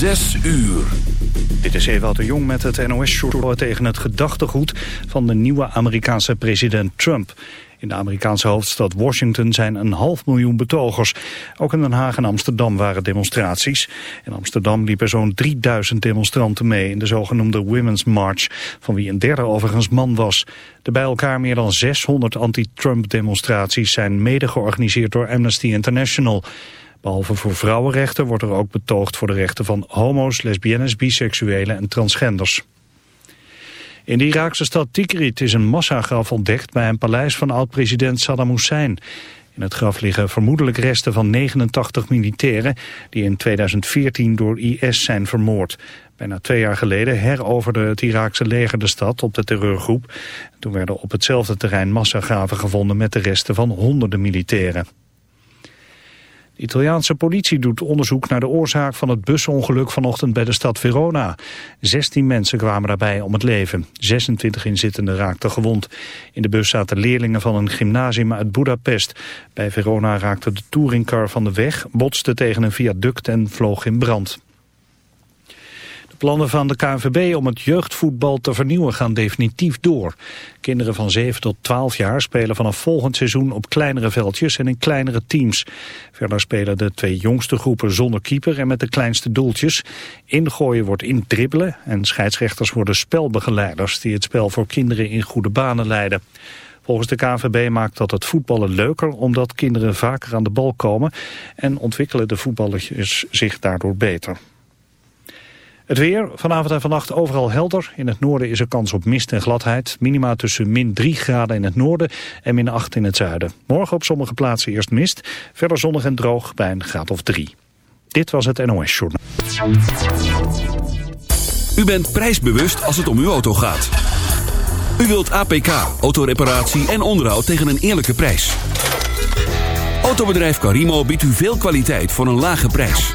Zes uur. Dit is Ewout de Jong met het NOS-journal tegen het gedachtegoed van de nieuwe Amerikaanse president Trump. In de Amerikaanse hoofdstad Washington zijn een half miljoen betogers. Ook in Den Haag en Amsterdam waren demonstraties. In Amsterdam liepen zo'n 3000 demonstranten mee in de zogenoemde Women's March, van wie een derde overigens man was. De bij elkaar meer dan 600 anti-Trump demonstraties zijn mede georganiseerd door Amnesty International. Behalve voor vrouwenrechten wordt er ook betoogd voor de rechten van homo's, lesbiennes, biseksuelen en transgenders. In de Iraakse stad Tikrit is een massagraf ontdekt bij een paleis van oud-president Saddam Hussein. In het graf liggen vermoedelijk resten van 89 militairen die in 2014 door IS zijn vermoord. Bijna twee jaar geleden heroverde het Iraakse leger de stad op de terreurgroep. Toen werden op hetzelfde terrein massagraven gevonden met de resten van honderden militairen. De Italiaanse politie doet onderzoek naar de oorzaak van het busongeluk vanochtend bij de stad Verona. 16 mensen kwamen daarbij om het leven. 26 inzittenden raakten gewond. In de bus zaten leerlingen van een gymnasium uit Budapest. Bij Verona raakte de touringcar van de weg, botste tegen een viaduct en vloog in brand. Plannen van de KNVB om het jeugdvoetbal te vernieuwen gaan definitief door. Kinderen van 7 tot 12 jaar spelen vanaf volgend seizoen op kleinere veldjes en in kleinere teams. Verder spelen de twee jongste groepen zonder keeper en met de kleinste doeltjes. Ingooien wordt in dribbelen en scheidsrechters worden spelbegeleiders die het spel voor kinderen in goede banen leiden. Volgens de KNVB maakt dat het voetballen leuker omdat kinderen vaker aan de bal komen en ontwikkelen de voetballers zich daardoor beter. Het weer, vanavond en vannacht overal helder. In het noorden is er kans op mist en gladheid. Minima tussen min 3 graden in het noorden en min 8 in het zuiden. Morgen op sommige plaatsen eerst mist. Verder zonnig en droog bij een graad of 3. Dit was het NOS Journal. U bent prijsbewust als het om uw auto gaat. U wilt APK, autoreparatie en onderhoud tegen een eerlijke prijs. Autobedrijf Carimo biedt u veel kwaliteit voor een lage prijs.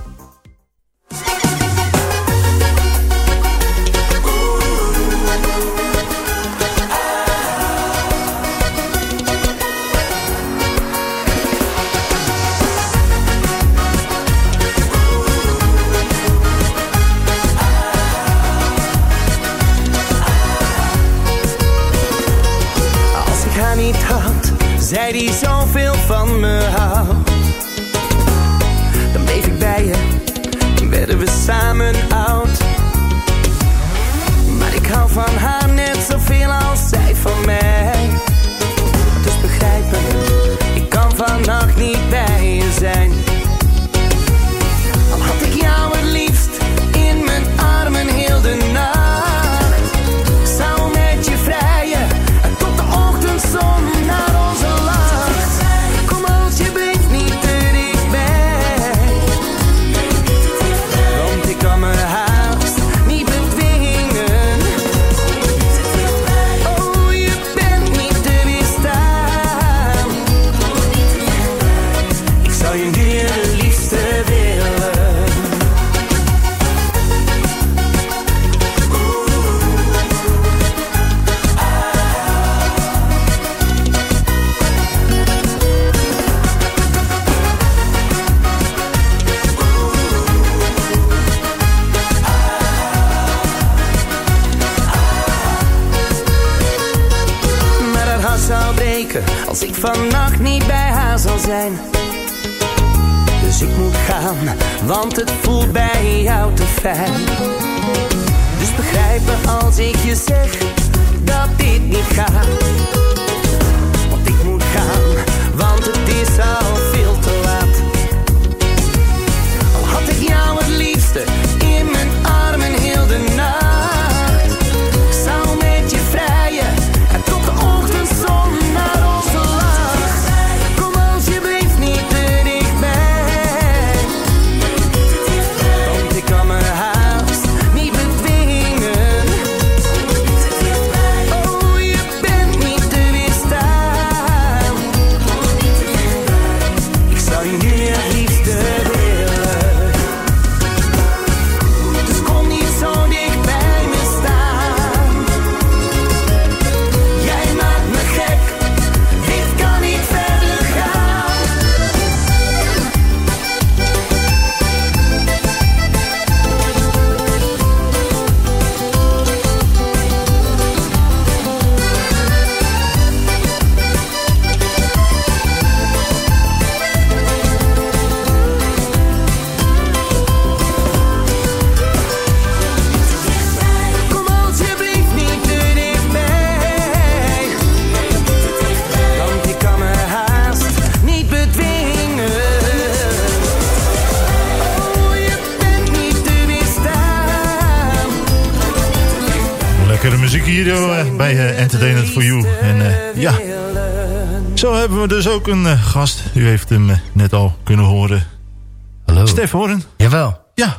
Zei die zoveel van me houdt. Dan bleef ik bij je, werden we samen oud. Bij eh, Entertainment for You. En eh, ja, zo hebben we dus ook een eh, gast. U heeft hem net al kunnen horen. Hallo. Stef Horen. Jawel. Ja.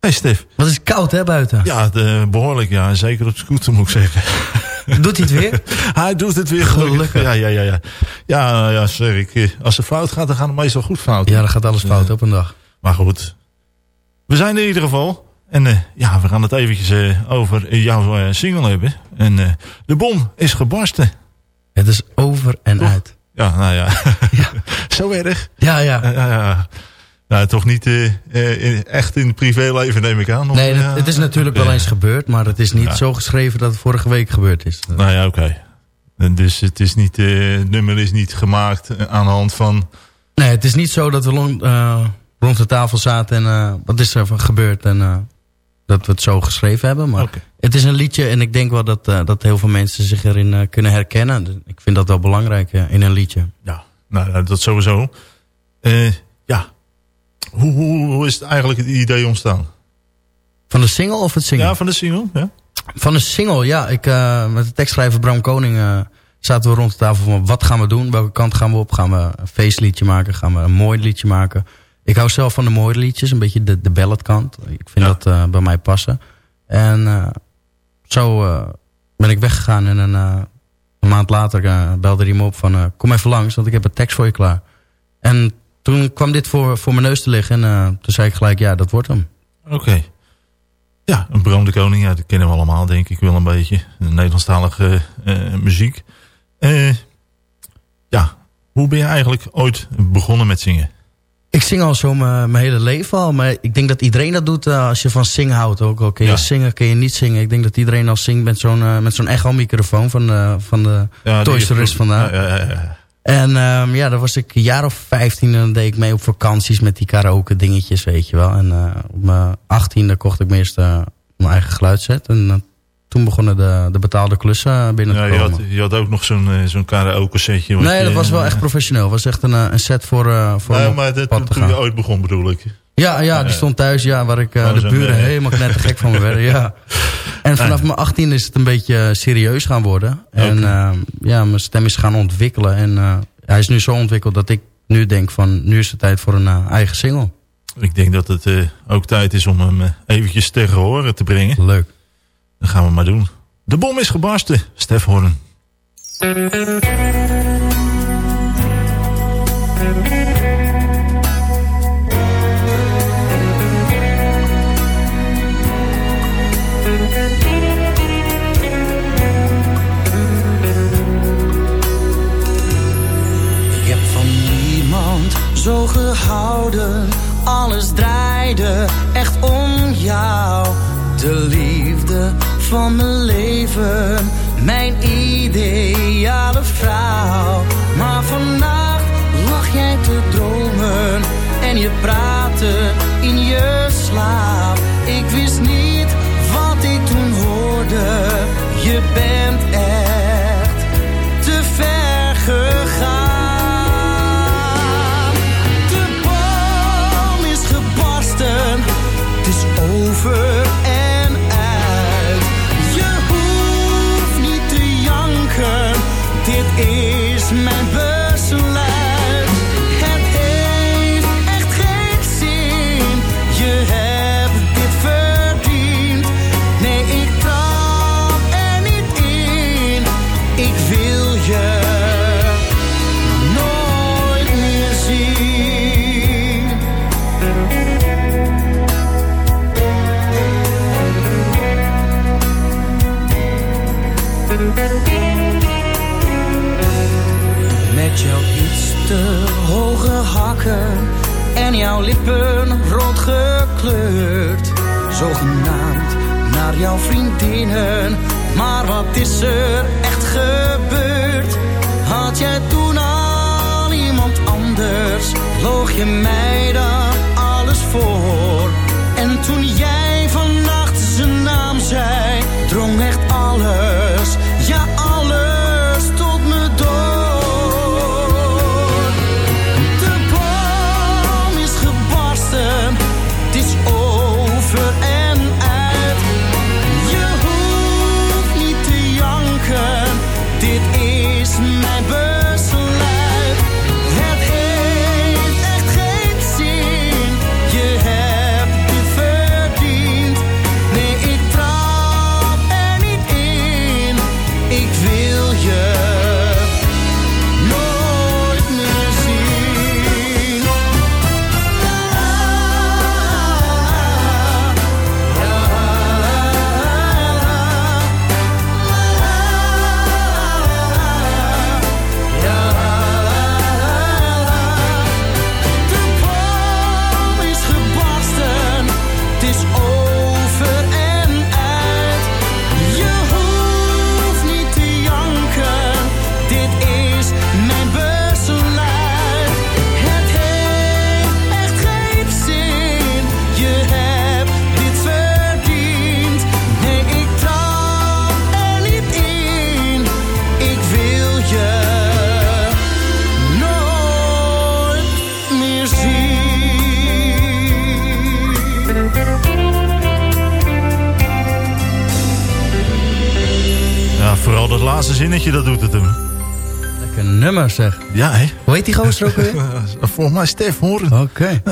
Hey Stef. Wat is koud hè buiten? Ja, de, behoorlijk. Ja, zeker op scooter moet ik zeggen. Doet hij het weer? Hij doet het weer Gelukkig. gelukkig. Ja, ja, ja. Ja, ja, ja zeg ik. Als het fout gaat, dan gaat het meestal goed fout. Ja, dan gaat alles fout op een dag. Maar goed. We zijn er in ieder geval. En ja, we gaan het eventjes over jouw single hebben. En eh, de bom is gebarsten. Het is over en uit. Ja, nou ja. Zo erg. Ja, ja. Ja, ja, ja. Nou, toch niet eh, eh, in- echt in het privéleven neem ik aan. of, Nee, ja? het, het is natuurlijk wel Ja. eens gebeurd, maar het is niet Ja. zo geschreven dat het vorige week gebeurd is. Nou ja, oké. En Dus het, is niet, het nummer is niet gemaakt aan de hand van... Nee, het is niet zo dat we rond, rond de tafel zaten en wat is er gebeurd en dat we het zo geschreven hebben. Maar het is een liedje en ik denk wel dat, eh, dat heel veel mensen zich erin eh, kunnen herkennen. Dus ik vind dat wel belangrijk eh, in een liedje. Ja, nou, dat sowieso. Ja. Hoe, hoe, hoe is het eigenlijk het idee ontstaan? Van de single of het zingen? Ja, van de single? Ja. Van de single, ja. Ik, met de tekstschrijver Bram Koning zaten we rond de tafel van wat gaan we doen? Welke kant gaan we op? Gaan we een feestliedje maken? Gaan we een mooi liedje maken? Ik hou zelf van de mooie liedjes, een beetje de, de balladkant. Ik vind Ja. dat eh, bij mij passen. En eh, zo eh, ben ik weggegaan en een, een maand later belde hij me op van kom even langs, want ik heb een tekst voor je klaar. En toen kwam dit voor, voor mijn neus te liggen en toen zei ik gelijk ja, dat wordt hem. Oké. Ja, een Bram de Koning, ja, dat kennen we allemaal, denk ik wel een beetje. De Nederlandstalige muziek. Ja, hoe ben je eigenlijk ooit begonnen met zingen? Ik zing al zo mijn hele leven al. Maar ik denk dat iedereen dat doet eh, als je van zingen houdt. Ook al kun je Ja. zingen, kun je niet zingen. Ik denk dat iedereen al zingt met zo'n eh, met zo'n echo-microfoon van, de van de Ja, Toys R. Ja, ja. En ehm, ja, dan was ik een jaar of 15 en dan deed ik mee op vakanties met die karaoke dingetjes, weet je wel. En op mijn 18e kocht ik mijn eerste mijn eigen geluidset. En toen begonnen de, de betaalde klussen binnen Ja, te je, komen. had, je had ook nog zo'n eh, zo'n karaoke setje. nee, je- dat was wel echt professioneel. Het was echt een, eh, een set voor, eh voor Nee, maar dat, pad te toen je ooit begon bedoel ik. Ja, ja, die stond thuis, ja, waar ik eh, Oh, de buren eh, helemaal knettergek van me werden, ja. En vanaf mijn 18 is het een beetje eh, serieus gaan worden. En eh, ja, mijn stem is gaan ontwikkelen. En eh, hij is nu zo ontwikkeld dat ik nu denk van, nu is het tijd voor een eh, eigen single. Ik denk dat het eh, ook tijd is om hem eh, eventjes tegen horen te brengen. Leuk. Dat gaan we maar doen. De bom is gebarsten, Stef Horn. Maar wat is er echt gebeurd? Had jij toen al iemand anders, loog je mij Ook weer? Volgens mij Stef Horen. Oké.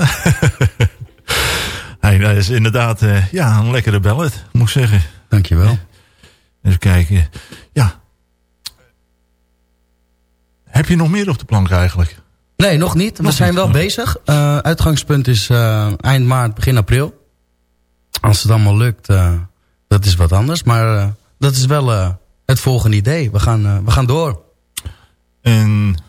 Hij dat is inderdaad eh, ja, een lekkere ballad, moet ik zeggen. Dankjewel. Even kijken. Ja. Heb je nog meer op de plank eigenlijk? Nee, nog niet. We Nog zijn niet. wel bezig. Eh, uitgangspunt is eh, eind maart, begin april. Als het allemaal lukt, eh, dat is wat anders. Maar eh, dat is wel eh, het volgende idee. We gaan, eh, we gaan door. En eh,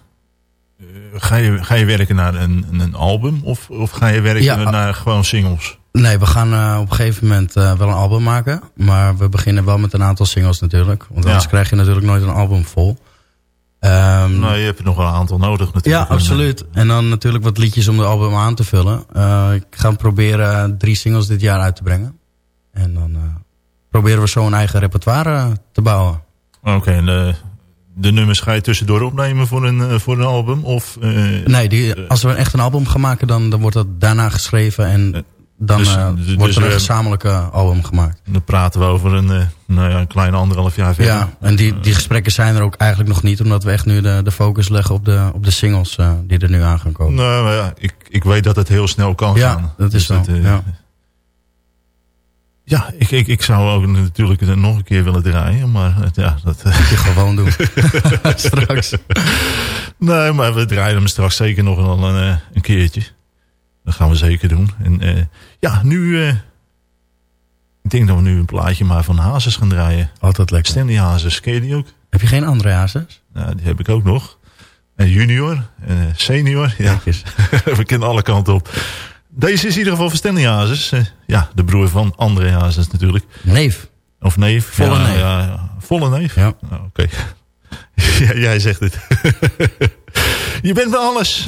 ga, je, ga je werken naar een, een album? Of, of ga je werken Ja. naar gewoon singles? Nee, we gaan eh, op een gegeven moment eh, wel een album maken. Maar we beginnen wel met een aantal singles natuurlijk. Want anders Ja. krijg je natuurlijk nooit een album vol. Ehm, Nou, je hebt nog wel een aantal nodig natuurlijk. Ja, absoluut. En dan natuurlijk wat liedjes om de album aan te vullen. Eh, ik ga proberen drie singles dit jaar uit te brengen. En dan proberen we zo een eigen repertoire te bouwen. Oké, en de, nummers ga je tussendoor opnemen voor een, eh, voor een album? Of, eh, Nee, die, als we echt een album gaan maken, dan, dan wordt dat daarna geschreven. En dan dus- eh, dus wordt er een gezamenlijke album gemaakt. Dan praten we over een, eh, nou ja, een kleine anderhalf jaar verder. Ja, en die, die gesprekken zijn er ook eigenlijk nog niet. Omdat we echt nu de, de focus leggen op de, op de singles eh, die er nu aan gaan komen. Nou ja, ik, ik weet dat het heel snel kan Ja, gaan. dat is zo, eh, ja. Ja, ik, ik, ik zou ook natuurlijk nog een keer willen draaien. Maar ja, dat... eh, Moet je gewoon doen. Straks. nee, maar we draaien hem straks zeker nog wel een, eh, een keertje. Dat gaan we zeker doen. En eh, ja, nu... ik denk dat we nu een plaatje maar van Hazes gaan draaien. Altijd lekker. Stanley Hazes, ken je die ook? Heb je geen andere hazes? Nou, die heb ik ook nog. En junior, en senior. Ja, we kennen alle kanten op. Deze is in ieder geval van Stanley Hazes. Eh, ja, de broer van André Hazes natuurlijk. Neef. Of neef. Volle ja, neef. Ja, ja. Volle neef? Ja. Nou, Oké. Jij zegt het. Je bent bij alles.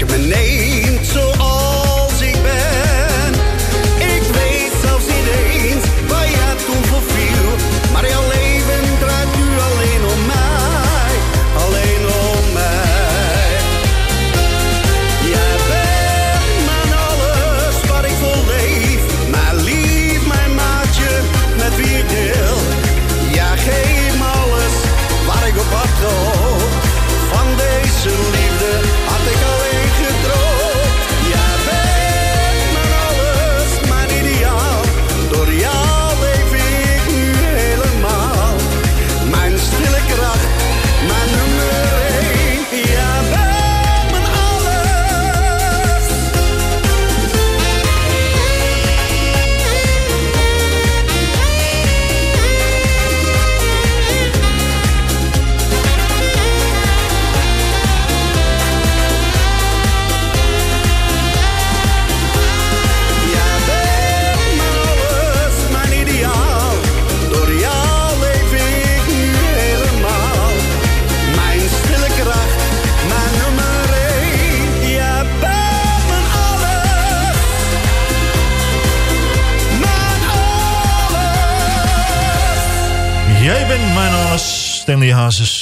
Je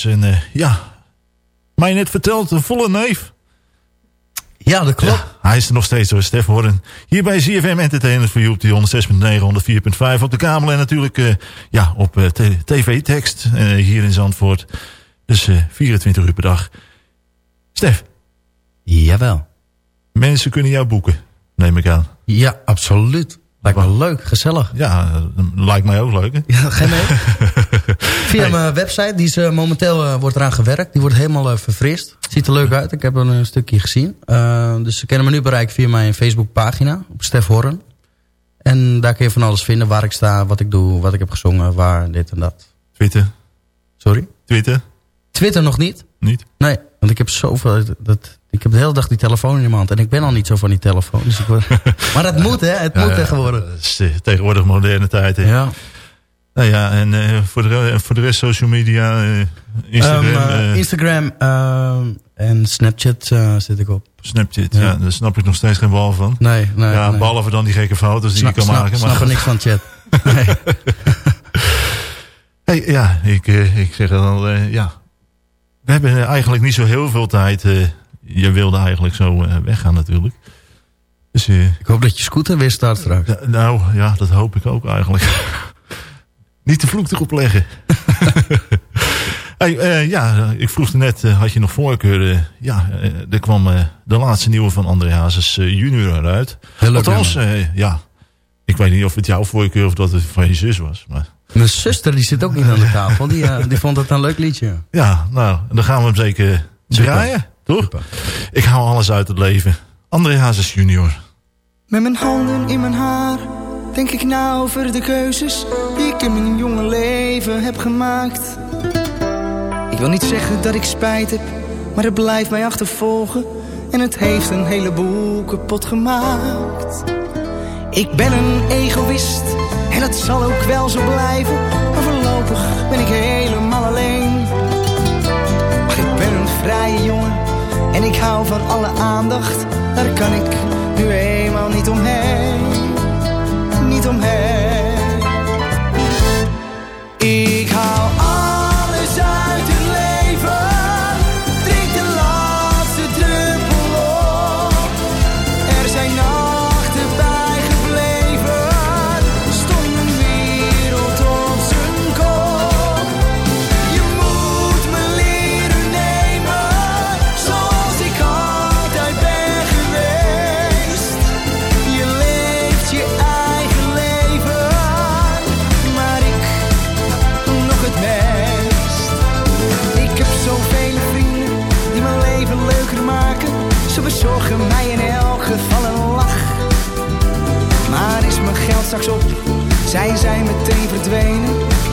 En eh, ja, mij net verteld, een volle neef. Ja, dat klopt. Ja, hij is er nog steeds door, Stef Horen. Hier bij ZFM Entertainment voor je op die 106.9, 104.5 op de kabel. En natuurlijk eh, ja, op eh, tv-tekst hier in Zandvoort. Dus eh 24 uur per dag. Stef, Jawel. mensen kunnen jou boeken, neem ik aan. Ja, absoluut. Lijkt me leuk, gezellig. Ja, lijkt mij ook leuk. Hè? Ja, geen Via mijn website, die is eh, momenteel eh, wordt eraan gewerkt. Die wordt helemaal eh, verfrist. Ziet er leuk uit, ik heb er een stukje gezien. Dus ze kunnen me nu bereiken via mijn Facebookpagina op Stef Horren. En daar kun je van alles vinden, waar ik sta, wat ik doe, wat ik heb gezongen, waar, dit en dat. Twitter, Sorry? Twitter, Twitter nog niet? niet? Nee, want ik heb zoveel... Dat, ik heb de hele dag die telefoon in mijn hand. En ik ben al niet zo van die telefoon. Dus ik maar dat moet, hè? Het moet tegenwoordig. Tegenwoordig moderne tijd. Hè? Ja. Nou ja, en eh, voor, de, voor de rest social media, eh, Instagram, Ehm, eh, Instagram ehm, en Snapchat zit ik op. Snapchat. Ja. Ja. daar snap ik nog steeds geen bal van. Nee, nee. ja, nee. behalve dan die gekke foto's die Snap, je kan snap, maken. snap Maar er niks van chat. Nee. hey, ja, ik, ik zeg het al, ja. We hebben eigenlijk niet zo heel veel tijd. je wilde eigenlijk zo weggaan natuurlijk. Dus Ik hoop dat je scooter weer start straks. nou ja, dat hoop ik ook eigenlijk. niet de vloek erop leggen. hey, eh, ja, ik vroeg er net, eh, had je nog voorkeur? eh, ja, er kwam de laatste nieuwe van André Hazes junior eruit. Heel leuk Althans, eh, ja. Ik weet niet of het jouw voorkeur of dat het van je zus was. Maar Mijn zuster die zit ook niet aan de tafel. Die, die vond het een leuk liedje. ja, nou, dan gaan we hem zeker Super. draaien, toch? Super. Ik hou alles uit het leven. André Hazes junior. Met mijn handen in mijn haar denk ik na over de keuzes die ik in mijn jonge leven heb gemaakt. Ik wil niet zeggen dat ik spijt heb, maar het blijft mij achtervolgen en het heeft een heleboel kapot gemaakt. Ik ben een egoïst en het zal ook wel zo blijven, maar voorlopig ben ik helemaal alleen. Maar ik ben een vrije jongen en ik hou van alle aandacht. Daar kan ik nu eenmaal niet omheen. Niet omheen.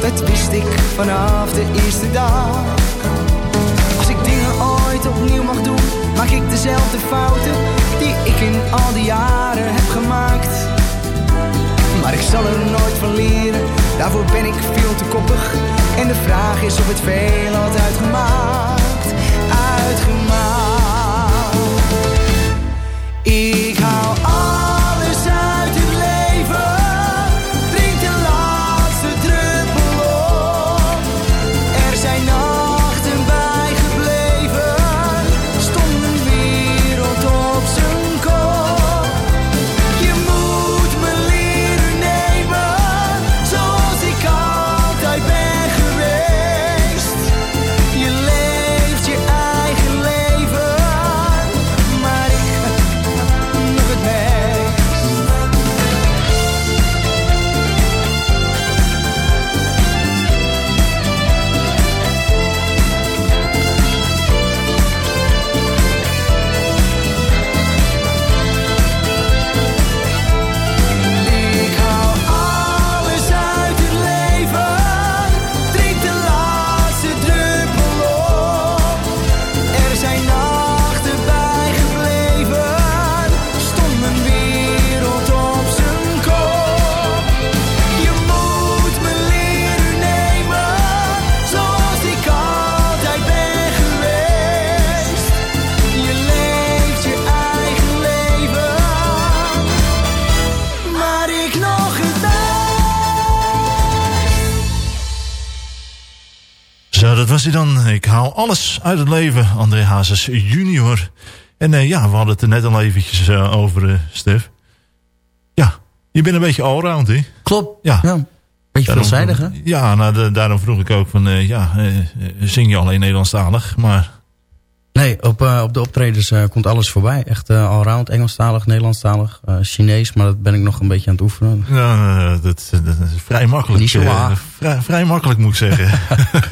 Dat wist ik vanaf de eerste dag. Als ik dingen ooit opnieuw mag doen, maak ik dezelfde fouten die ik in al die jaren heb gemaakt. Maar ik zal er nooit van leren, daarvoor ben ik veel te koppig. En de vraag is of het veel had uitgemaakt, uitgemaakt. Hij dan. Ik haal alles uit het leven. André Hazes junior. En eh, ja, we hadden het er net al eventjes eh, over, eh, Stef. Ja, je bent een beetje allround, hè? Klopt. Ja. Ja. Beetje Daarom veelzijdig, hè? Ja, nou, da- daarom vroeg ik ook van, ja, zing je alleen Nederlandstalig? Maar Nee, op, eh, op de optredens eh, komt alles voorbij. Echt eh allround, Engelstalig, Nederlandstalig, Chinees. Maar dat ben ik nog een beetje aan het oefenen. ja, dat, dat is vrij makkelijk. Niet zo vrij, vrij makkelijk moet ik zeggen.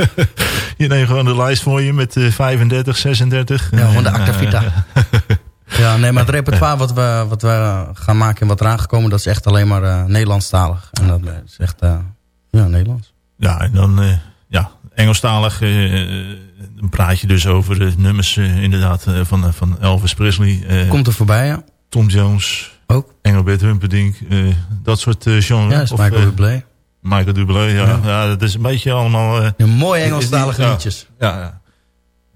je neemt gewoon de lijst voor je met eh, 35, 36. Ja, gewoon de En, Acta Vita. eh, Ja, nee, maar het repertoire wat we, wat we gaan maken en wat eraan gekomen... dat is echt alleen maar Nederlandstalig. En dat is echt, ja, Nederlands. Ja, en dan Engelstalig. eh, eh, dan praat je dus over de nummers eh, inderdaad eh, van, eh, van Elvis Presley. eh, Komt er voorbij, ja. Tom Jones. Ook. Engelbert Humperdinck. eh, dat soort eh genre. Ja, is Michael eh, Bublé. Michael Dublé, ja. Ja. ja. dat is een beetje allemaal... eh, Ja, mooie Engelstalige liedjes. Ja, ja.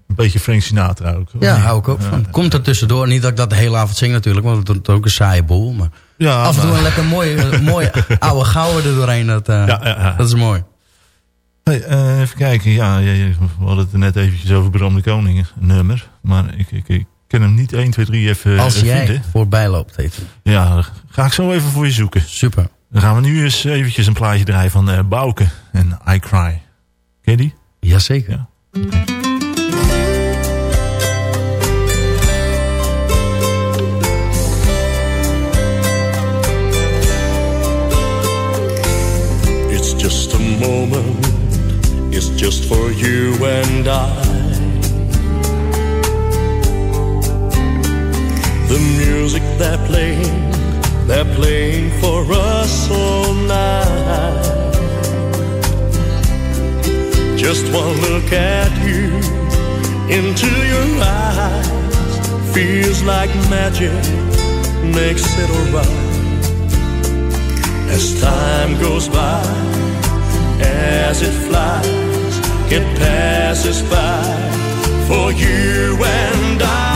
Een beetje Frank Sinatra ook. Ja, hou ik ook van. Komt er tussendoor. Niet dat ik dat de hele avond zing natuurlijk, want het is ook een saaie boel. Maar Ja, af en toe maar- een lekker mooie, eh, mooie oude gouden er doorheen. Dat, eh, Ja, ja, ja. dat is mooi. Hey, eh, even kijken. Ja, we hadden het er net eventjes over Bram de Koning, nummer. Maar ik, ik, ik ken hem niet 1, 2, 3 even Als eh, jij vinden. voorbij loopt, het. Ja, ga ik zo even voor je zoeken. Super. Dan gaan we nu eens eventjes een plaatje draaien van eh Bouke en I Cry. Ken je die? Jazeker. Ja. Just for you and I. The music they're playing, they're playing for us all night. Just one look at you into your eyes feels like magic, makes it alright. As time goes by, as it flies, it passes by. For you and I,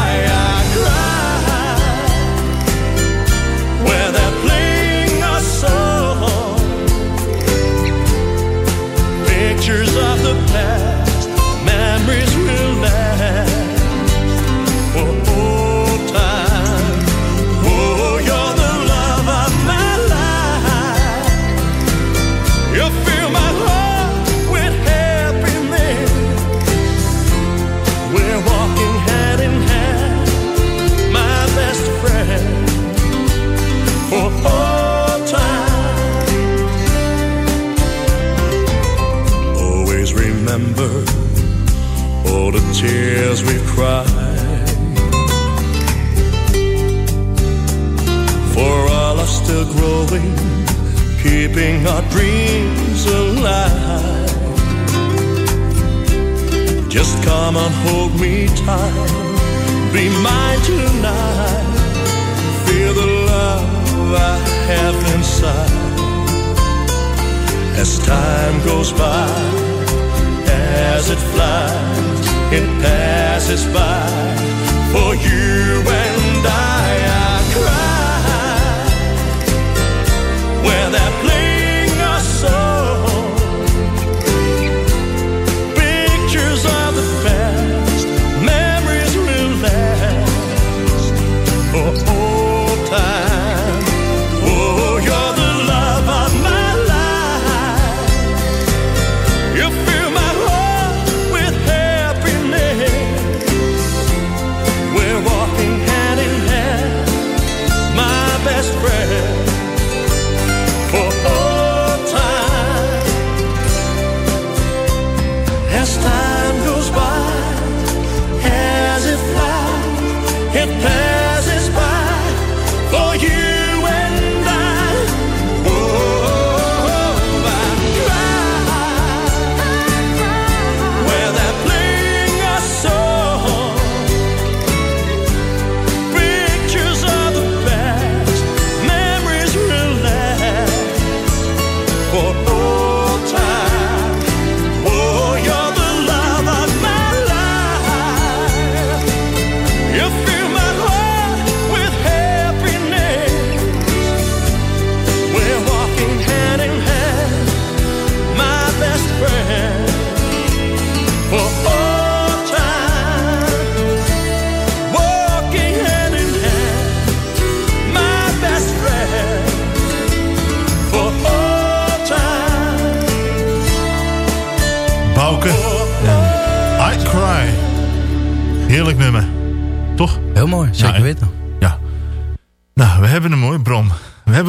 tears we've cried. For all are still growing, keeping our dreams alive. Just come and hold me tight, be mine tonight. Feel the love I have inside. As time goes by, as it flies, it passes by. For you and I, I cry. Where that place.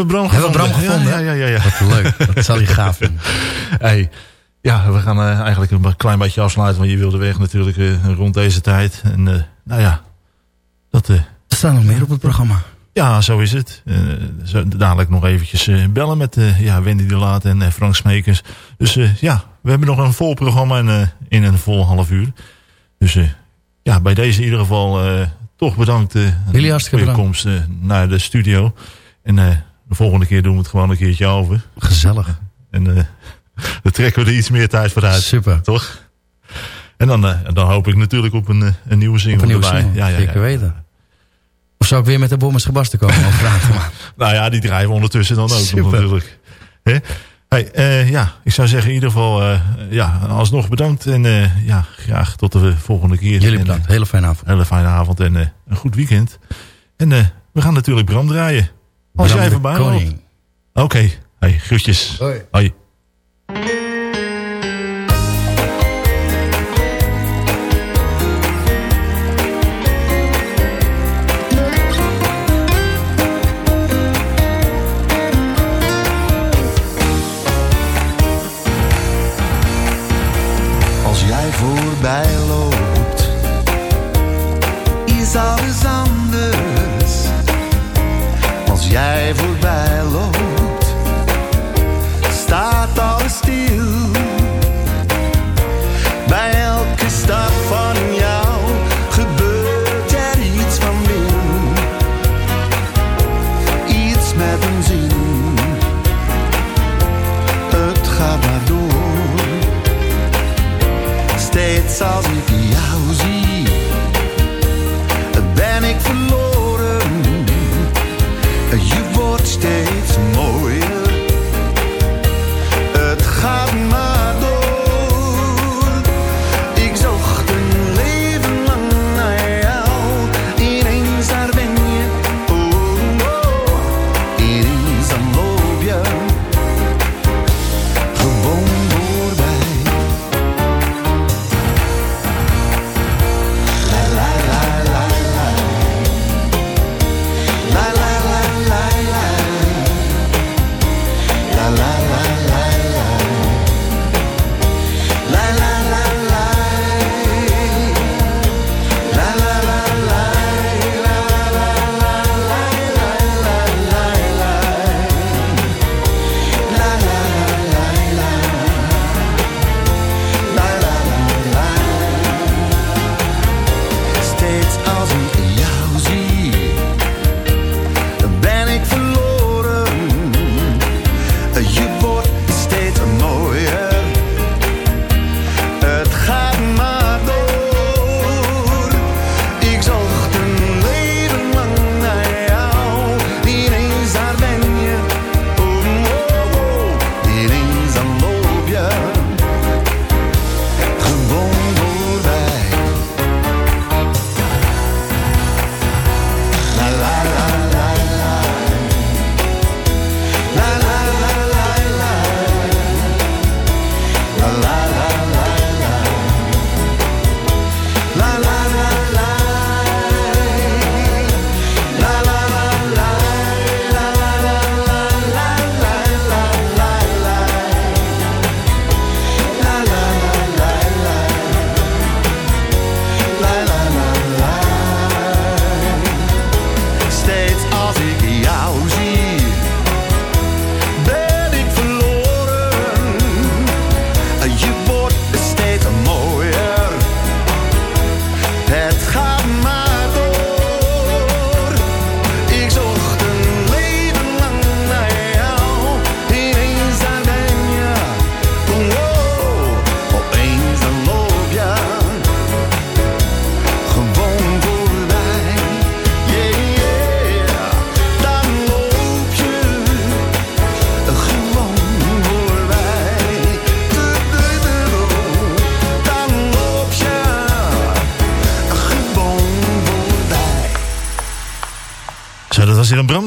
Hebben Bram Hebben we gevonden. Bram gevonden, Ja, ja, ja. ja, Wat leuk, dat zal hij gaaf vinden. Hey, ja, we gaan eh, eigenlijk een klein beetje afsluiten. Want je wilde weg natuurlijk eh, rond deze tijd. En eh, nou ja, dat... Er staan nog meer op het programma. ja, zo is het. Eh, zo dadelijk nog eventjes eh, bellen met ja, Wendy de Laat en Frank Smekers. Dus eh, ja, we hebben nog een vol programma in, eh, in een vol half uur. Dus eh, ja, bij deze in ieder geval eh, toch bedankt. eh, Jullie hartstikke voor je komst eh, naar de studio. En eh, de volgende keer doen we het gewoon een keertje over. Gezellig. En eh, dan trekken we er iets meer tijd voor uit. Super. Toch? En dan, eh, dan hoop ik natuurlijk op een, eh, een nieuwe single Op een nieuwe erbij. single, Ja, ja, zeker ja. weten. Of zou ik weer met de bommers gebasten komen? Of vragen maar. Nou ja, die draaien we ondertussen dan ook Super. natuurlijk. Hè? Hey, ja, ik zou zeggen in ieder geval, ja, alsnog bedankt. En ja, graag tot de volgende keer. Jullie bedankt. Hele fijne avond. hele fijne avond en een goed weekend. En we gaan natuurlijk Bram draaien. Als Bram jij de voorbij loopt. Koning. Oké, hey, groetjes. Hoi. Hoi. Als jij voorbij loopt, is alles anders. Jij voorbij loopt, staat alles stil.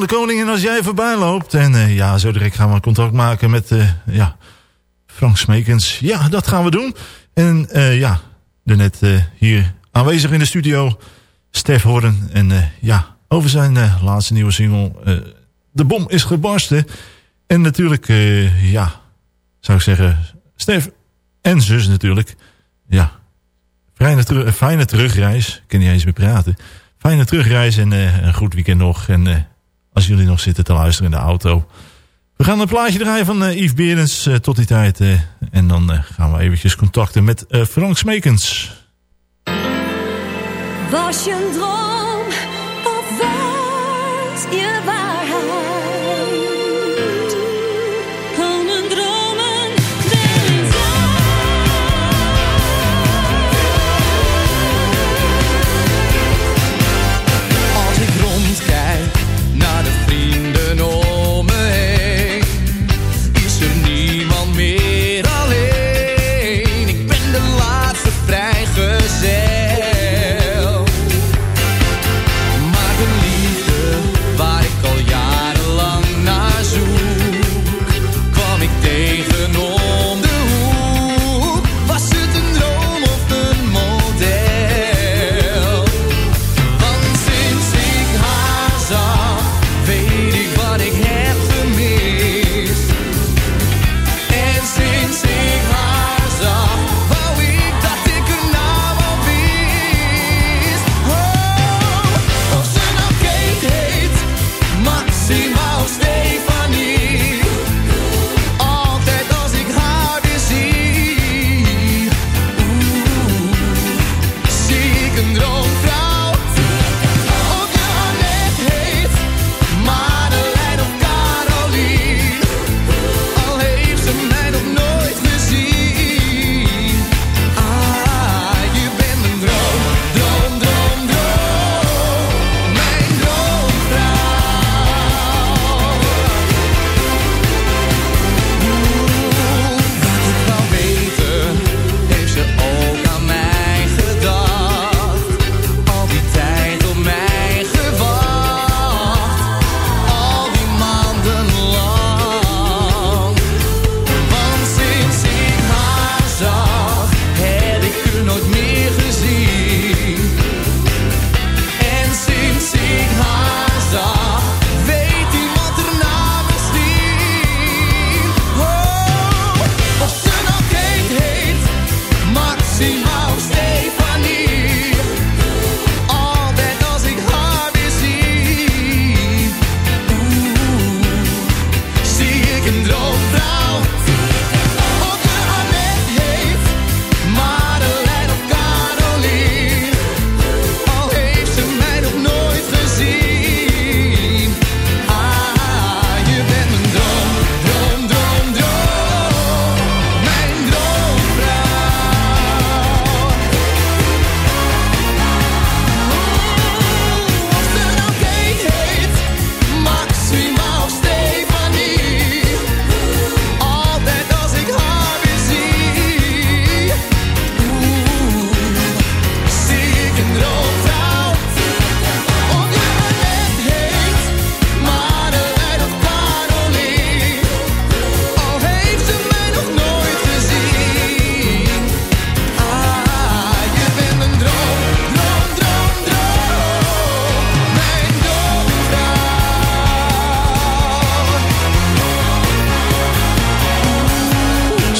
De Koning en als jij voorbij loopt. En eh, ja, zo direct gaan we contact maken met eh, ja, Frank Smekens. Ja, dat gaan we doen. En eh, ja, daarnet hier aanwezig in de studio, Stef Horren. En ja, over zijn laatste nieuwe single, De Bom is gebarsten. En natuurlijk, ja, zou ik zeggen, Stef en zus natuurlijk. Ja, fijne, fijne terugreis. Ik kan niet eens meer praten. Fijne terugreis en een goed weekend nog. En als jullie nog zitten te luisteren in de auto. We gaan een plaatje draaien van eh, Yves Berends eh, tot die tijd. eh, en dan gaan we eventjes contacten met Frank Smekens. Was je een droom of was je?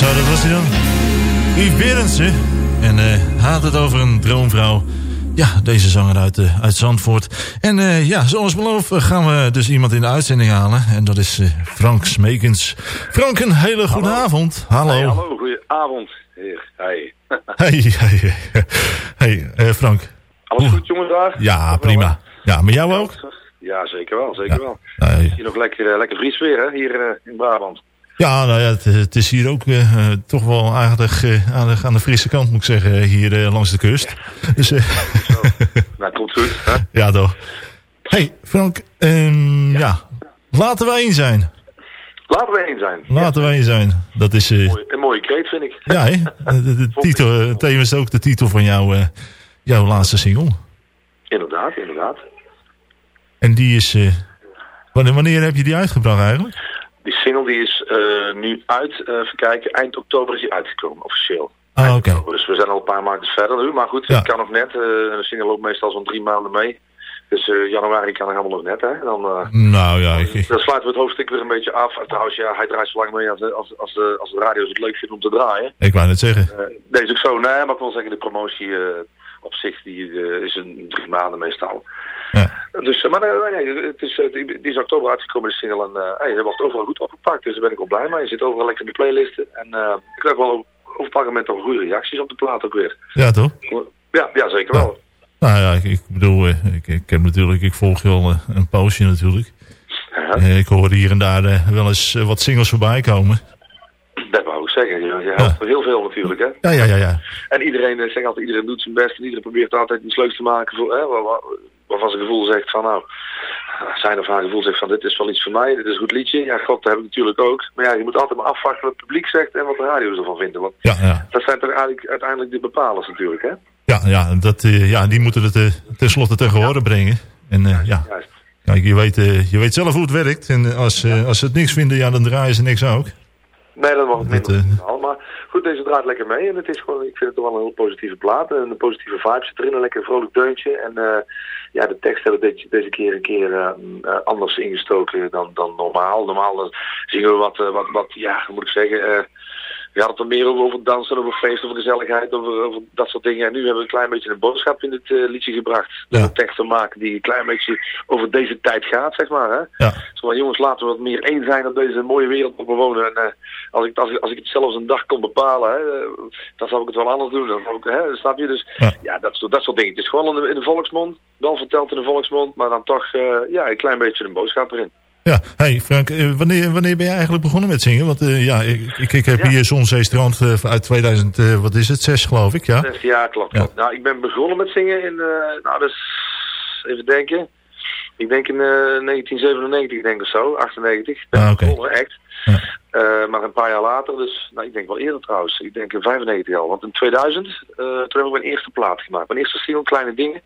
Zo, dat was hij dan. Yves Berendsen. En had het over een droomvrouw. Ja, deze zanger uit, eh, uit Zandvoort. En eh, ja, zoals beloofd gaan we dus iemand in de uitzending halen. En dat is Frank Smekens. Frank, een hele goede avond. Hallo. Hey, hallo, goedenavond, heer. Hey. Hey, hey, hey. hey Frank. Alles goed, jongen, daar? Ja, prima. Ja, maar jou ook? Ja, zeker wel, zeker Ja. wel. Nee. Hier nog lekker, lekker vries weer, hè, hier in Brabant. Ja, nou ja, het, het is hier ook eh, toch wel aardig, eh, aardig aan de frisse kant, moet ik zeggen, hier eh, langs de kust. Dus Nou, komt goed, hè? ja, toch. Hey, Frank, ehm, ja. laten we één zijn. Laten we één zijn. Laten we één zijn. Dat is, Mooi- Een mooie kreet, vind ik. ja, hè? De, de, titel, eh, tevens ook de titel van jouw, jouw laatste single. Inderdaad, inderdaad. En die is, Wanneer, wanneer heb je die uitgebracht eigenlijk? Die single die is eh, nu uit, eh, even kijken, eind oktober is die uitgekomen, officieel. Ah, oké. Dus we zijn al een paar maanden verder nu, maar goed, Ja. ik kan nog net. eh een single loopt meestal zo'n drie maanden mee. Dus januari kan nog allemaal nog net, hè. Dan, eh, Nou ja, ik, dan sluiten we het hoofdstuk weer een beetje af. En Trouwens, ja, hij draait zo lang mee als de, als, als de, als de radio's het leuk vinden om te draaien. ik wou net zeggen. Eh, deze is ook zo, nee, maar ik wil zeggen, de promotie op zich die, is een drie maanden meestal. Ja. Dus, eh, maar eh, nee, het is, eh, die, is oktober uitgekomen, de single. En hij wordt overal goed opgepakt, dus daar ben ik wel blij mee. Je zit overal lekker in de playlisten. En ik krijg wel over het algemeen toch goede reacties op de plaat ook weer. Ja, toch? Ja, ja zeker wel. Nou ja, ik, ik bedoel, ik, ik heb natuurlijk, ik volg je al een poosje natuurlijk. Ja, Ik hoor hier en daar wel eens wat singles voorbij komen. dat wou ik zeggen. Je, je helpt heel veel natuurlijk, hè. Ja, ja, ja, ja. En iedereen zegt altijd, iedereen doet zijn best. En iedereen probeert altijd iets leuks te maken. Voor, hè, waarvan zijn gevoel zegt van nou, zijn of haar gevoel zegt van dit is wel iets voor mij. Dit is een goed liedje. Ja, god, dat heb ik natuurlijk ook. Maar ja, je moet altijd maar afwachten wat het publiek zegt en wat de radio's ervan vinden. Want Ja, ja. dat zijn toch eigenlijk uiteindelijk de bepalers natuurlijk, hè? Ja, ja, dat, eh, ja die moeten het eh, tenslotte ten gehore brengen. En eh, ja, Juist. kijk, je weet, je weet zelf hoe het werkt. En als, als ze het niks vinden, ja, dan draaien ze niks ook. Nee, dat mag het minder. eh. Maar goed, deze draait lekker mee. En het is gewoon, ik vind het toch wel een heel positieve plaat. En een positieve vibe zit erin. Een lekker vrolijk deuntje. En eh, ja, de tekst hebben we deze, deze keer een keer eh, anders ingestoken dan, dan normaal. Normaal dan zingen we wat, wat, wat ja, hoe moet ik zeggen... we hadden het er meer over, over dansen, over feest, over gezelligheid, over, over dat soort dingen. En nu hebben we een klein beetje een boodschap in het eh, liedje gebracht. Ja. een tekst te maken die een klein beetje over deze tijd gaat, zeg maar. Hè? Ja, Zo van, jongens, laten we wat meer één zijn op deze mooie wereld waar we wonen. En eh, als, ik, als, ik, als ik het zelfs een dag kon bepalen, hè, eh, dan zou ik het wel anders doen. Dan zou ik, hè, snap je? Dus Ja. ja, dat, soort- dat soort dingen. Het is gewoon in de, in de volksmond, wel verteld in de volksmond, maar dan toch ja, een klein beetje een boodschap erin. Ja. Hey Frank, eh, wanneer, wanneer ben je eigenlijk begonnen met zingen? Want eh, ja, ik, ik, heb Ja. hier Zonzeestrand uh, uit 2000, eh, wat is het, 6 geloof ik, ja? Zes jaar, klopt. Ja. klopt. Nou, ik ben begonnen met zingen in, eh, nou, dus even denken. Ik denk in eh, 1997, denk ik zo, 98. Ben Ah. Ja. Eh, maar een paar jaar later, dus, nou, ik denk wel eerder trouwens. Ik denk in 95 al. Want in 2000, eh, toen heb ik mijn eerste plaat gemaakt. Mijn eerste single, Kleine Dingen,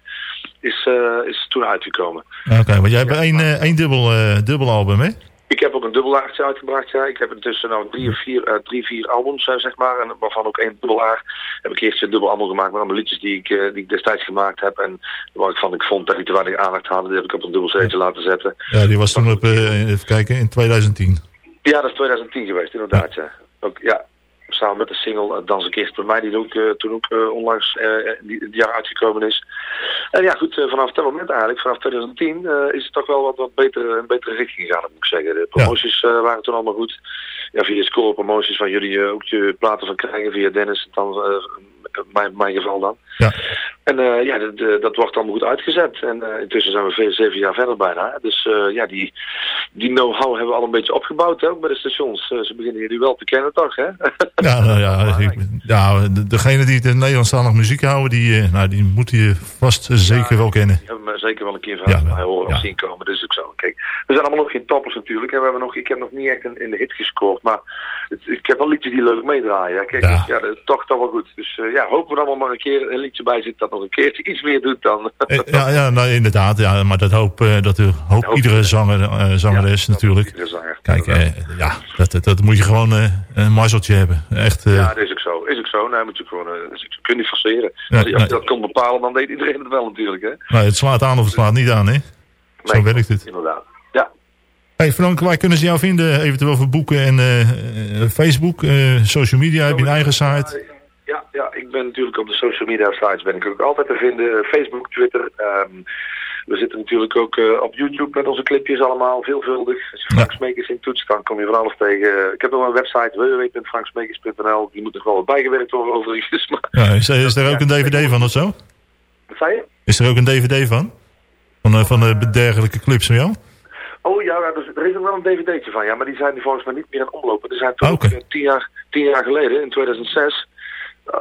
is, eh, is toen uitgekomen. Oké, want jij hebt één, eh, één dubbel, eh, dubbelalbum, hè? Ik heb ook een dubbelaartje uitgebracht, ja. Ik heb intussen nou drie of vier, eh, drie, vier albums, eh, zeg maar. En waarvan ook één dubbelaar. Heb ik eerst een dubbel album gemaakt met allemaal liedjes die ik, eh, die ik destijds gemaakt heb. En waar ik van ik vond dat die te weinig aandacht hadden, die heb ik op een dubbel CD laten zetten. Ja, die was toen op, even kijken, in 2010. Ja, dat is 2010 geweest, inderdaad, ja. Ook, ja. Samen met de single uh, Dans een Kist bij mij, die ook, eh, toen ook eh, onlangs eh, die, jaar uitgekomen is. En ja, goed, eh, vanaf dat moment eigenlijk, vanaf 2010, eh, is het toch wel wat, wat beter, een betere richting gegaan, moet ik zeggen. De promoties eh, waren toen allemaal goed. Ja, via score promoties waar jullie eh, ook je platen van krijgen, via Dennis, dan, eh, mijn, mijn geval dan. Ja. En eh, ja, dat, eh, dat wordt allemaal goed uitgezet. En eh, intussen zijn we veel, zeven jaar verder bijna. Dus ja, die, die know-how hebben we al een beetje opgebouwd, hè, ook bij de stations. Ze beginnen jullie wel te kennen, toch, hè? Ja, nou ja, ik, ja de, degene die de Nederlandstalige muziek houden, die, nou, die moet je vast zeker wel kennen. Die hebben me zeker wel een keer van Ja, mij horen of zien komen. Is ook zo. Kijk, we zijn allemaal nog geen toppers natuurlijk. En we hebben nog, ik heb nog niet echt in, in de hit gescoord. Maar het- ik heb wel liedjes die leuk meedraaien. Ja. Kijk, Ja. Dus, ja, dat is toch, toch wel goed. Dus ja, hopen we dan wel maar een keer een liedje bij zit dat nog een keertje iets meer doet dan... Eh, Ja, ja nou, inderdaad, ja, maar dat hoop, eh, dat hoop iedere zanger, eh, zangeres Ja, natuurlijk. iedere zanger. Kijk, eh, ja, dat, dat, dat moet je gewoon een mazzeltje hebben. Echt, Ja, dat is ook zo. Is ook zo. Nee, moet je gewoon, eh, dus je niet forceren. Ja, als je, dat kon bepalen, dan deed iedereen het wel natuurlijk. Hè? nou, het slaat aan of het slaat niet aan, hè? Zo Nee, werkt het. Inderdaad. Ja. Hey Frank, waar kunnen ze jou vinden? Eventueel voor boeken en Facebook, social media, heb je een eigen site? Ja, ja, ik ben natuurlijk op de social media sites ben ik ook altijd te vinden. Facebook, Twitter. ehm, we zitten natuurlijk ook eh, op YouTube met onze clipjes allemaal, veelvuldig. Als je Frank Smekers in toetst, dan kom je van alles tegen. Ik heb nog een website, www.franksmekers.nl. Die moet nog wel wat bijgewerkt worden overigens. Maar, Ja, is, er- is er ook een dvd van of zo? wat zei je? Is er ook een dvd van? Van, eh, van eh, dergelijke clips van jou? Oh ja, dus, er is er wel een dvd'tje van, ja, maar die zijn volgens mij niet meer aan het omlopen. Er zijn toen Ah, tien, jaar, tien jaar geleden, in 2006, eh,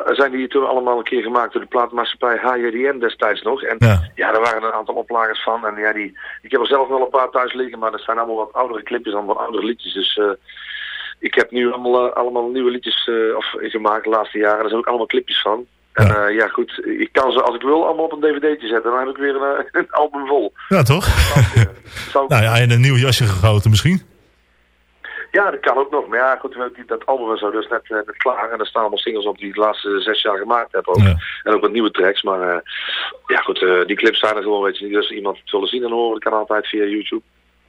zijn die toen allemaal een keer gemaakt door de plaatmaatschappij HJDM destijds nog. En Ja. ja, er waren een aantal oplagers van. En ja, die, ik heb er zelf wel een paar thuis liggen, maar dat zijn allemaal wat oudere clipjes, allemaal wat oudere liedjes. Dus eh, ik heb nu allemaal, eh, allemaal nieuwe liedjes eh, of, gemaakt de laatste jaren. Daar zijn ook allemaal clipjes van. En Ja. ja. ja, goed, ik kan ze als ik wil allemaal op een dvd'tje zetten. Dan heb ik weer een, eh, een album vol. Ja, toch? Zou ik- nou ja, en een nieuw jasje gegoten misschien. Ja, dat kan ook nog. Maar ja, goed, we- dat album is zo dus net, eh, net klaar. En er staan allemaal singles op die ik de laatste zes jaar gemaakt heb ook. Ja. En ook wat nieuwe tracks. Maar eh, ja, goed, eh, die clips zijn er gewoon, weet je niet. Dus iemand het willen zien en horen, kan altijd via YouTube.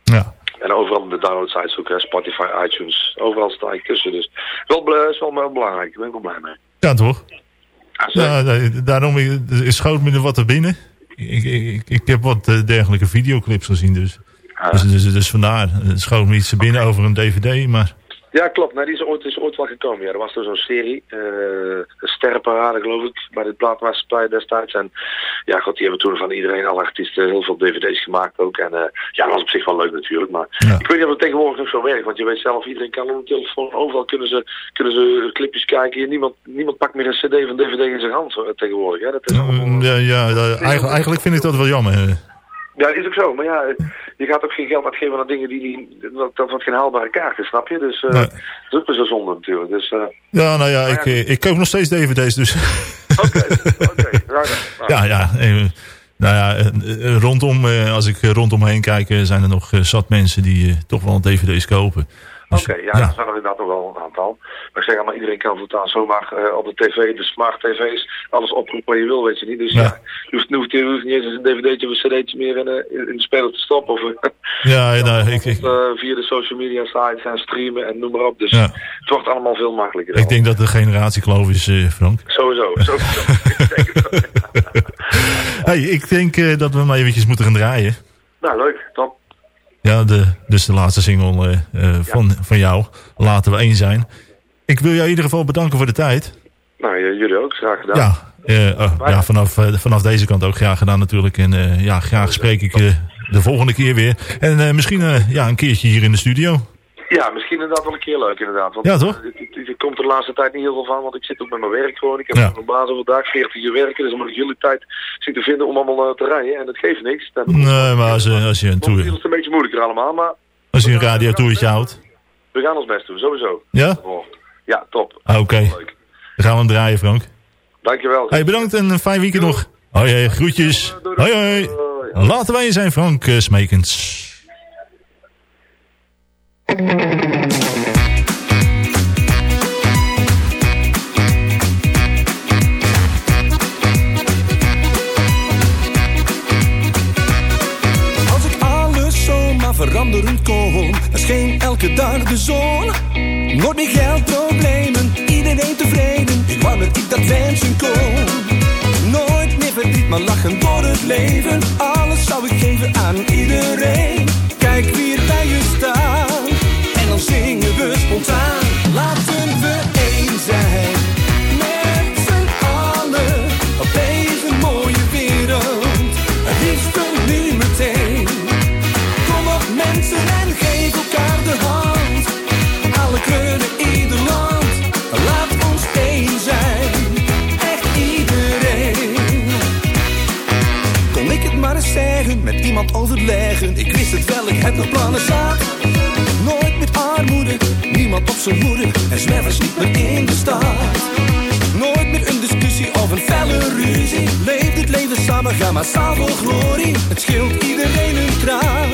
Ja. En overal de download sites ook, hè, Spotify, iTunes. Overal sta ik tussen. Dus wel, is wel, belangrijk. Ik ben er wel blij mee. Ja, toch? Ja, nee, daarom is- schoot me er wat er binnen. Ik, ik, ik heb wat dergelijke videoclips gezien dus. Dus, dus, dus vandaar, het schoot me iets binnen over een dvd, maar... Ja, klopt. Nee, die is ooit, is ooit wel gekomen. Ja, er was toen zo'n serie, de Sterrenparade geloof ik, bij de plaatmaatschappij destijds. En ja, god, die hebben toen van iedereen, alle artiesten, heel veel dvd's gemaakt ook. En eh, ja, dat was op zich wel leuk natuurlijk. Maar Ja. ik weet niet of het tegenwoordig nog zo werkt. Want je weet zelf, iedereen kan op een telefoon, overal kunnen ze, kunnen ze clipjes kijken. Niemand, niemand pakt meer een cd een dvd in zijn hand tegenwoordig. Hè. Dat is allemaal, Ja, ja, ja, eigenlijk, eigenlijk vind ik dat wel jammer. Ja, is ook zo. Maar ja, je gaat ook geen geld uitgeven aan dingen die, die dat, dat wordt geen haalbare kaart is, snap je? Dus eh Nee. dat is zo zonde natuurlijk. Dus, eh, Ja, nou ja, ik, eh, ik koop nog steeds dvd's, dus... Oké, nou, ja, ja. nou ja, rondom, als ik rondomheen kijk, zijn er nog zat mensen die toch wel dvd's kopen. Dus, Oké, ja, dat zijn er inderdaad nog wel een aantal. Maar ik zeg allemaal, iedereen kan voortaan zomaar eh, op de tv, de smart tv's, alles oproepen wat je wil, weet je niet. Dus Ja. ja, je, hoeft, je, hoeft, je hoeft niet eens een dvd'tje of een cd'tje meer in, de in, de speler te stoppen. Of, Ja, ja, nou, ik, ik, eh, via de social media sites en streamen en noem maar op. Dus Ja. het wordt allemaal veel makkelijker. ik denk dat de generatiekloof is, Frank. Sowieso, sowieso. Hey, ik denk dat we maar eventjes moeten gaan draaien. nou, leuk, top. Ja, de, dus de laatste single eh, eh, van, van jou. Laten we één zijn. Ik wil jou in ieder geval bedanken voor de tijd. Nou, jullie ook, graag gedaan. Ja, eh, oh, ja vanaf, vanaf deze kant ook graag gedaan natuurlijk. En ja, graag spreek ik de volgende keer weer. En misschien ja, een keertje hier in de studio. Ja, misschien inderdaad wel een keer leuk inderdaad. Want Ja, toch? het- Er komt er de laatste tijd niet heel veel van, want ik zit ook met mijn werk gewoon. Ik heb Ja. een baas overdag, 40 uur werken, dus dan moet ik jullie tijd zien te vinden om allemaal eh, te rijden. En dat geeft niks. Dan Nee, maar als, eh, als, je een is tour, het een beetje moeilijker allemaal, maar als je een radiotoertje houdt. we gaan ons best doen, sowieso. Ja? Ja, top. Ah, Oké, Leuk. dan gaan we hem draaien Frank. Dankjewel. Hey, bedankt en een fijn weekend nog. Hoi, groetjes. Hoi, hoi. Hoi. Laten wij zijn Frank eh, Smekens. Als ik alles zomaar veranderen kon, dan scheen elke dag de zon. Nooit meer geldproblemen, iedereen tevreden. Ik wou dat ik dat wensen kon. Nooit meer verdriet, maar lachen door het leven. Alles zou ik geven aan iedereen. Kijk wie er bij je dan zingen we spontaan. Laten we één zijn, met z'n allen, op deze mooie wereld. Het liefst nu meteen. Kom op mensen en geef elkaar de hand. Alle kleuren, ieder land. Laat ons één zijn. Echt iedereen. Kon ik het maar eens zeggen, met iemand overleggen. Ik wist het wel, ik heb nog plannen zat. Niemand op zijn hoede. En zwervers niet meer in de stad. Nooit meer een discussie of een felle ruzie. Leef dit leven samen, ga massaal voor glorie. Het scheelt iedereen een traan.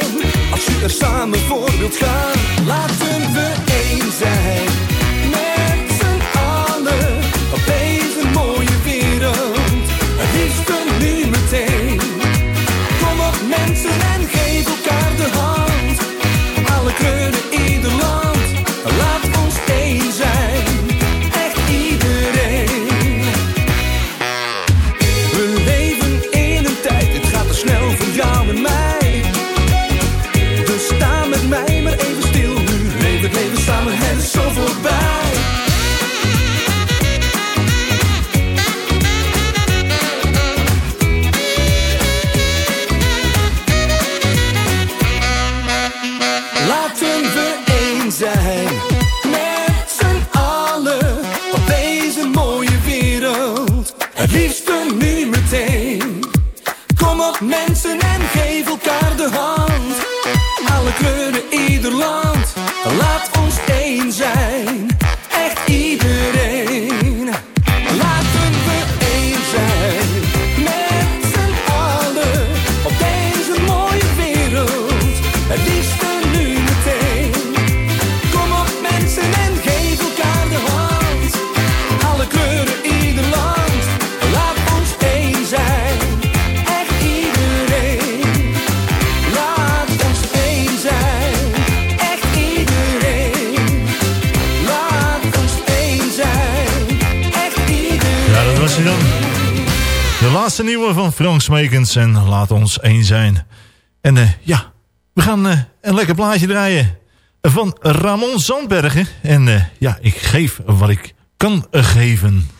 Als je er samen voor wilt gaan. Laten we één zijn. De laatste nieuwe van Frank Smekens en Laat ons één zijn. En eh, ja, we gaan eh, een lekker plaatje draaien van Ramon Zandbergen. En eh, ja, ik geef wat ik kan geven.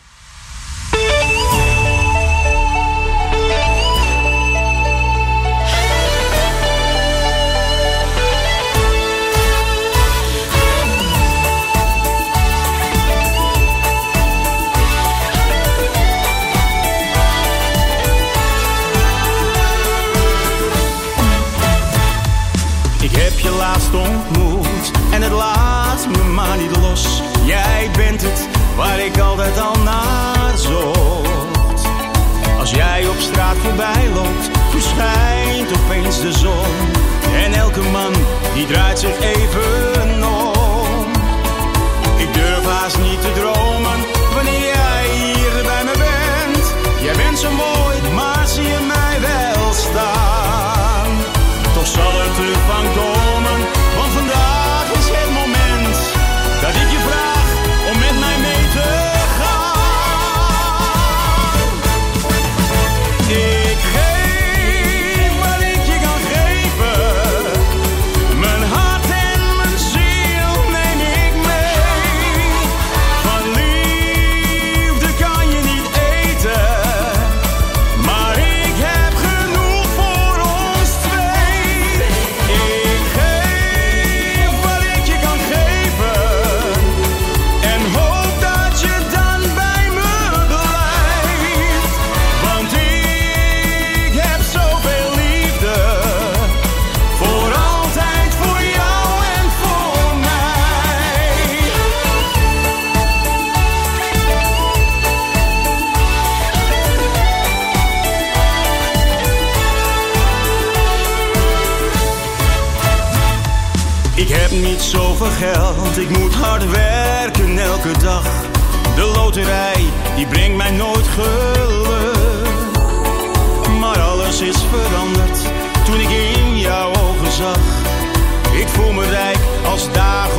Jij bent het waar ik altijd al naar zocht. Als jij op straat voorbij loopt, verschijnt opeens de zon. En elke man die draait zich even om. Ik durf haast niet te dromen wanneer jij hier bij me bent. Jij bent zo mooi, maar zie je mij wel staan. Toch zal het ervan komen, geld, ik moet hard werken elke dag. De loterij, die brengt mij nooit geluk. Maar alles is veranderd toen ik in jouw ogen zag. Ik voel me rijk als Dagobert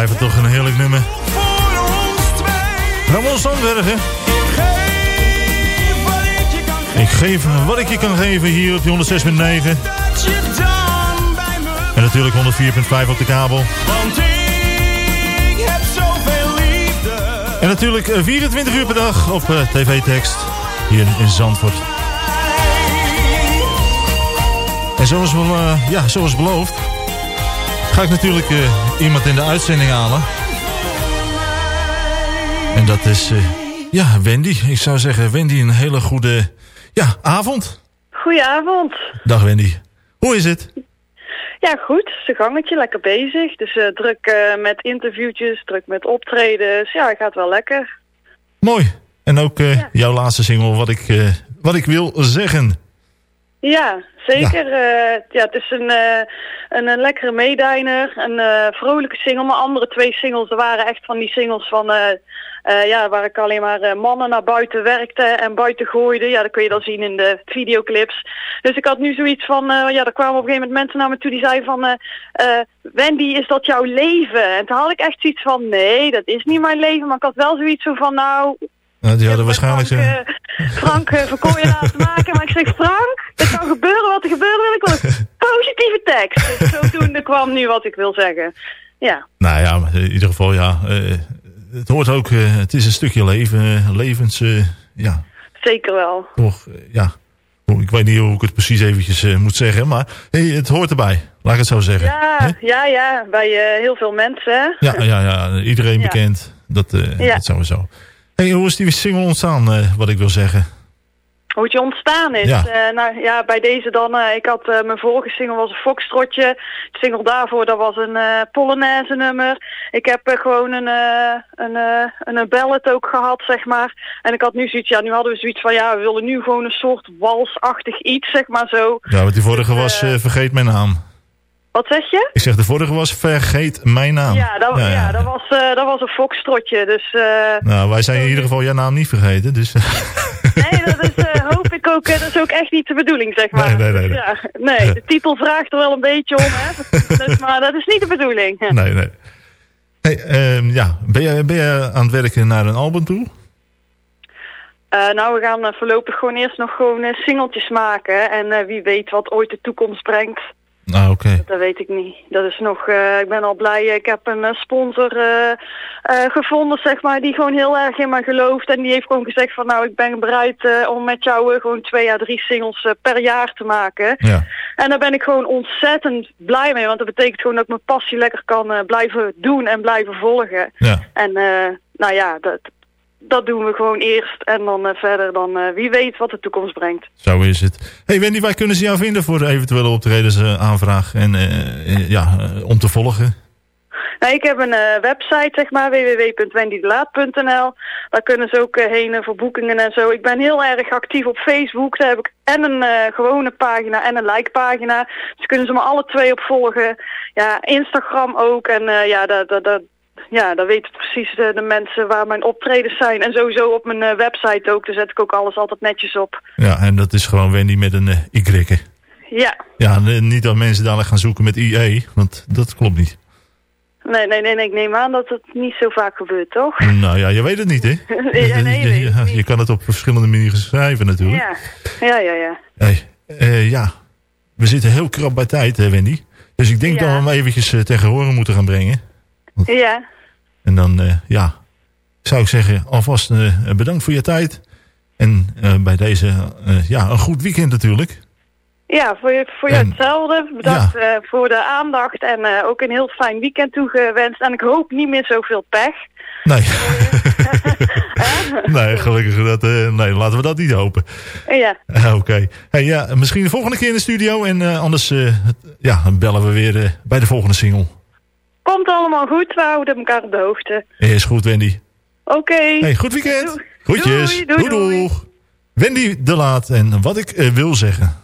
We blijven toch een heerlijk nummer. Ramon Zandbergen. Ik geef wat ik je kan geven. Ik geef wat ik je kan geven hier op die 106.9. Dat je dan bij me En natuurlijk 104.5 op de kabel. En natuurlijk eh, 24 uur per dag op eh, tv-tekst. Hier in Zandvoort. En zoals, wel, eh, ja, zoals beloofd... ga ik natuurlijk eh, iemand in de uitzending halen. En dat is... eh, ja, Wendy. Ik zou zeggen, Wendy, een hele goede ja, avond. Goedenavond. Dag Wendy. Hoe is het? Ja, goed. Zijn gangetje, lekker bezig. Dus eh, druk met interviewtjes, druk met optredens. Ja, het gaat wel lekker. Mooi. En ook jouw laatste single, wat ik, wat ik wil zeggen. Ja, zeker. Ja, ja het is een, eh, een, een lekkere meedijner, een eh, vrolijke single. Maar andere twee singles, er waren echt van die singles van... eh, eh, ja, waar ik alleen maar eh, mannen naar buiten werkte en buiten gooide. Ja, dat kun je dan zien in de videoclips. Dus ik had nu zoiets van, eh, ja, er kwamen op een gegeven moment mensen naar me toe die zeiden van... eh, eh, Wendy, is dat jouw leven? En toen had ik echt zoiets van, nee, dat is niet mijn leven. Maar ik had wel zoiets zo van, nou, Nou, die hadden waarschijnlijk... Frank, eh, Frank uh, verkooien laten maken. Maar ik zeg, Frank, het kan gebeuren wat er gebeuren wil. Ik wil een positieve tekst. Dus zodoende kwam nu wat ik wil zeggen. Ja, Nou ja, in ieder geval, ja. eh, het hoort ook, het is een stukje leven, levens, ja, zeker wel. toch, ja. Oh, Ik weet niet hoe ik het precies eventjes moet zeggen, maar hey, het hoort erbij. Laat ik het zo zeggen. Ja, ja, ja, bij heel veel mensen. Ja, ja, ja iedereen Ja. bekend. Dat, Ja. dat sowieso. Hey, hoe is die single ontstaan, eh, wat ik wil zeggen? Hoe het je ontstaan is. Ja. Eh, nou ja, bij deze dan. eh, ik had mijn vorige single was een foxtrotje. De single daarvoor dat was een Polonaise nummer. Ik heb gewoon een, een, eh, een ballad ook gehad, zeg maar. En ik had nu zoiets, ja, nu hadden we zoiets van, ja, we willen nu gewoon een soort walsachtig iets, zeg maar zo. Ja, want die vorige Dus, was Vergeet Mijn Naam. Wat zeg je? Ik zeg, de vorige was Vergeet Mijn Naam. Ja, dat, ja, dat, was, eh, dat was een foxtrotje. Dus eh, Nou, wij zijn in ieder geval jouw naam niet vergeten, dus... nee, dat is, eh, hoop ik ook, eh, dat is ook echt niet de bedoeling, zeg maar. Nee, nee, nee, nee. Ja, nee, de titel vraagt er wel een beetje om, hè. dus, maar dat is niet de bedoeling. nee, nee. Hey, ehm, ja, ben je, ben je aan het werken naar een album toe? Eh, nou, we gaan eh, voorlopig gewoon eerst nog gewoon eh, singeltjes maken. En eh, wie weet wat ooit de toekomst brengt. Ah, oké. Dat weet ik niet. Dat is nog, eh, ik ben al blij. Ik heb een eh, sponsor eh, gevonden, zeg maar, die gewoon heel erg in mij gelooft. En die heeft gewoon gezegd van, nou, ik ben bereid om met jou gewoon twee à drie singles per jaar te maken. Ja. En daar ben ik gewoon ontzettend blij mee. Want dat betekent gewoon dat ik mijn passie lekker kan blijven doen en blijven volgen. Ja. En nou ja, dat, dat doen we gewoon eerst. En dan eh, verder, dan eh, wie weet wat de toekomst brengt. Zo is het. Hey Wendy, waar kunnen ze jou vinden voor eventuele optredens eh, aanvraag en ja, om te volgen? Nou, ik heb een website, zeg maar, www.wendydelaat.nl. Daar kunnen ze ook heen voor boekingen en zo. Ik ben heel erg actief op Facebook. Daar heb ik en een gewone pagina en een like-pagina. Dus kunnen ze me alle twee op volgen. Ja, Instagram ook. En ja, dat, dat, dat, ja, daar weten precies de, de mensen waar mijn optredens zijn. En sowieso op mijn eh, website ook. Daar zet ik ook alles altijd netjes op. Ja, en dat is gewoon Wendy met een eh Y. Ja, Ja, en niet dat mensen dadelijk gaan zoeken met IE, want dat klopt niet. nee, nee, nee, nee. Ik neem aan dat het niet zo vaak gebeurt, toch? Nou ja, je weet het niet, hè? ja, nee, je, je- ik niet. je kan het op verschillende manieren schrijven natuurlijk. Ja, ja, ja. ja. Hey, eh, ja, we zitten heel krap bij tijd, hè, Wendy. Dus ik denk Ja. dat we hem eventjes eh, tegen horen moeten gaan brengen. Ja, En dan, eh, ja, zou ik zeggen, alvast eh, bedankt voor je tijd. En eh, bij deze, ja, een goed weekend natuurlijk. ja voor, je, voor En- hetzelfde. Bedankt voor de aandacht en ook een heel fijn weekend toegewenst. En ik hoop niet meer zoveel pech. Nee. nee, gelukkig. Dat, nee, laten we dat niet hopen. Ja, Oké. Hey, ja, misschien de volgende keer in de studio. En anders ja, dan bellen we weer bij de volgende single. Komt allemaal goed. We houden elkaar op de hoogte. Is goed, Wendy. Oké. Hey, goed weekend. Doei. Groetjes. Doei, doei. Wendy de Laat. En wat ik eh, wil zeggen.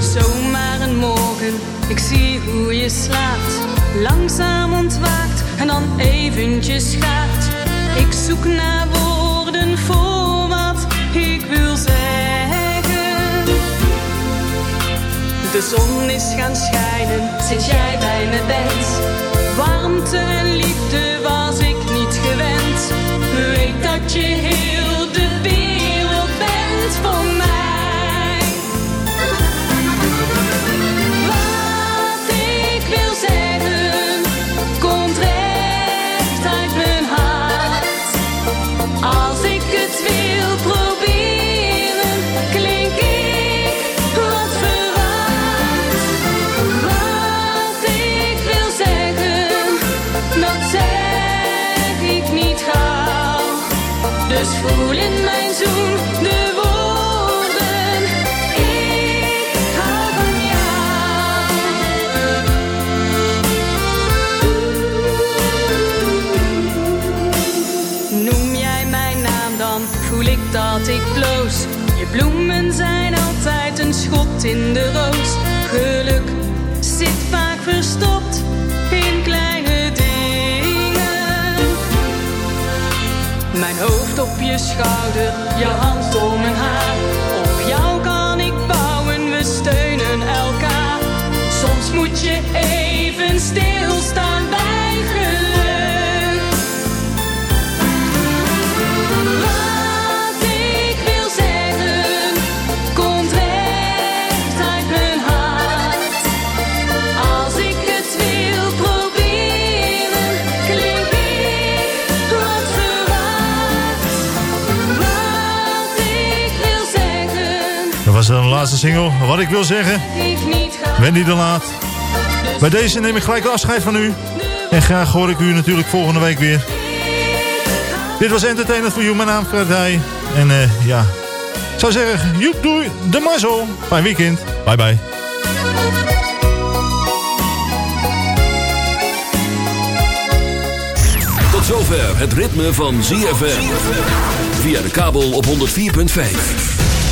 Zomaar een morgen, ik zie hoe je slaapt. Ik zoek naar woorden voor wat ik wil zeggen. De zon is gaan schijnen sinds jij bij me bent. Warmte Dus voel in mijn zoen op je schouder, je hand om mijn haar. Op jou kan ik bouwen, we steunen elkaar. Soms moet je even stilstaan laatste single. Wat ik wil zeggen. Wendy de Laat. Bij deze neem ik gelijk afscheid van u. En graag hoor ik u natuurlijk volgende week weer. Dit was Entertainment voor You. Mijn naam is. En eh, ja, ik zou zeggen, joep doei, de mazzel. Fijn weekend. Bye bye. Tot zover het ritme van ZFM. Via de kabel op 104.5.